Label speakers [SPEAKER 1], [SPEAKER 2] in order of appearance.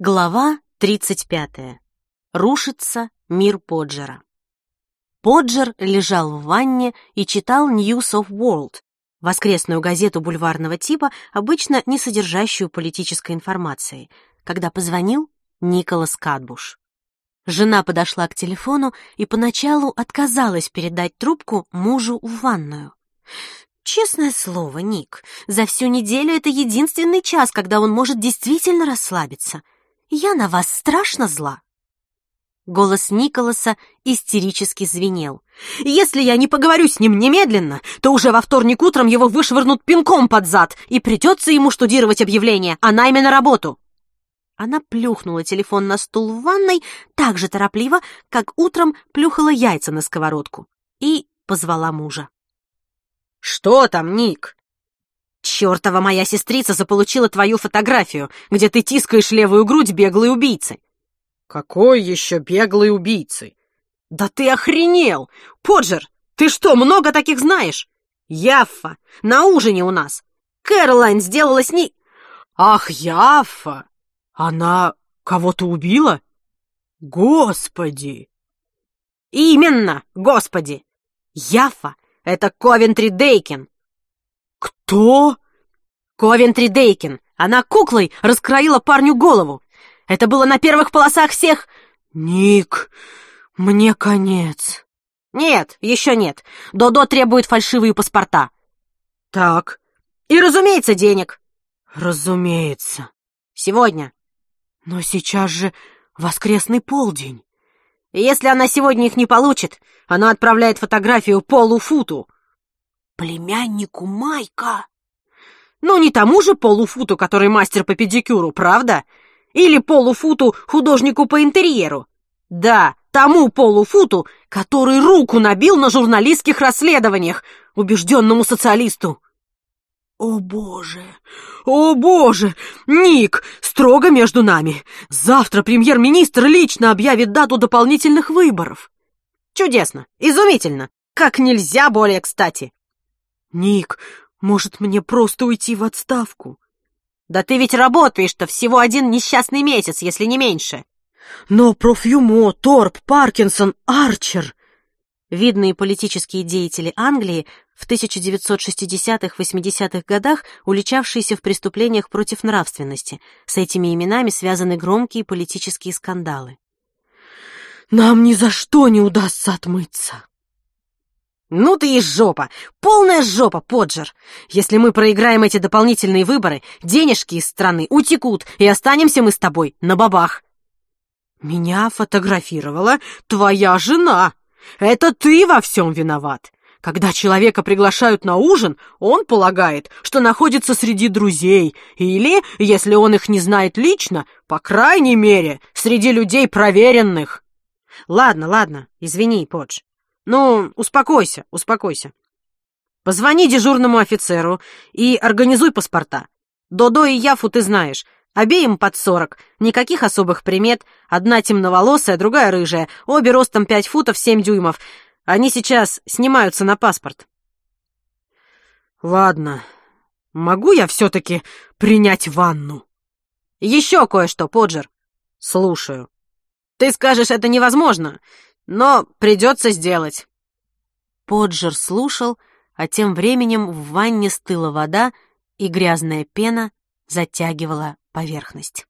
[SPEAKER 1] Глава 35. Рушится мир Поджера. Поджер лежал в ванне и читал News of World, воскресную газету бульварного типа, обычно не содержащую политической информации, когда позвонил Николас Кадбуш. Жена подошла к телефону и поначалу отказалась передать трубку мужу в ванную. Честное слово, Ник, за всю неделю это единственный час, когда он может действительно расслабиться — я на вас страшно зла. Голос Николаса истерически звенел. «Если я не поговорю с ним немедленно, то уже во вторник утром его вышвырнут пинком под зад, и придется ему штудировать объявление о найме на работу». Она плюхнула телефон на стул в ванной так же торопливо, как утром плюхала яйца на сковородку, и позвала мужа. «Что там, Ник?» Чёртова моя сестрица заполучила твою фотографию, где ты тискаешь левую грудь беглой убийцы.
[SPEAKER 2] Какой еще беглой убийцы?
[SPEAKER 1] Да ты охренел! Поджер, ты что, много таких знаешь? Яффа, на ужине у нас. Кэролайн сделала с ней...
[SPEAKER 2] Ах, Яффа! Она кого-то убила? Господи!
[SPEAKER 1] Именно, господи! Яффа — это Ковентри Дейкин,
[SPEAKER 2] «Кто?»
[SPEAKER 1] «Ковентри Дейкин. Она куклой раскроила парню голову. Это было на первых полосах всех...»
[SPEAKER 2] «Ник, мне конец».
[SPEAKER 1] «Нет, еще нет. Додо требует фальшивые паспорта».
[SPEAKER 2] «Так».
[SPEAKER 1] «И, разумеется, денег».
[SPEAKER 2] «Разумеется».
[SPEAKER 1] «Сегодня».
[SPEAKER 2] «Но сейчас же воскресный полдень».
[SPEAKER 1] «Если она сегодня их не получит, она отправляет фотографию Полу Футу»
[SPEAKER 2] племяннику Майка.
[SPEAKER 1] Ну, не тому же полуфуту, который мастер по педикюру, правда? Или полуфуту художнику по интерьеру? Да, тому полуфуту, который руку набил на журналистских расследованиях, убежденному социалисту.
[SPEAKER 2] О боже, о боже! Ник, строго между нами. Завтра премьер-министр лично объявит дату дополнительных выборов.
[SPEAKER 1] Чудесно, изумительно, как нельзя более кстати.
[SPEAKER 2] «Ник, может, мне просто уйти в отставку?»
[SPEAKER 1] «Да ты ведь работаешь-то всего один несчастный месяц, если не меньше!»
[SPEAKER 2] «Но Профьюмо, Торп, Паркинсон, Арчер...»
[SPEAKER 1] Видные политические деятели Англии в 1960-80-х годах, уличавшиеся в преступлениях против нравственности. С этими именами связаны громкие политические скандалы.
[SPEAKER 2] «Нам ни за что не удастся отмыться!»
[SPEAKER 1] «Ну ты и жопа! Полная жопа, Поджер! Если мы проиграем эти дополнительные выборы, денежки из страны утекут, и останемся мы с тобой на бабах!»
[SPEAKER 2] «Меня фотографировала твоя жена! Это ты во всем виноват! Когда человека приглашают на ужин, он полагает, что находится среди друзей, или, если он их не знает лично, по крайней мере, среди людей проверенных!»
[SPEAKER 1] «Ладно, ладно, извини, Подж. Ну, успокойся, успокойся. Позвони дежурному офицеру и организуй паспорта. Додо и Яфу ты знаешь. Обеим под сорок. Никаких особых примет. Одна темноволосая, другая рыжая. Обе ростом пять футов семь дюймов. Они сейчас снимаются на паспорт.
[SPEAKER 2] Ладно. Могу я все-таки принять ванну?
[SPEAKER 1] Еще кое-что, Поджер.
[SPEAKER 2] Слушаю.
[SPEAKER 1] Ты скажешь, это невозможно. Но придется сделать. Поджер слушал, а тем временем в ванне стыла вода, и грязная пена затягивала поверхность.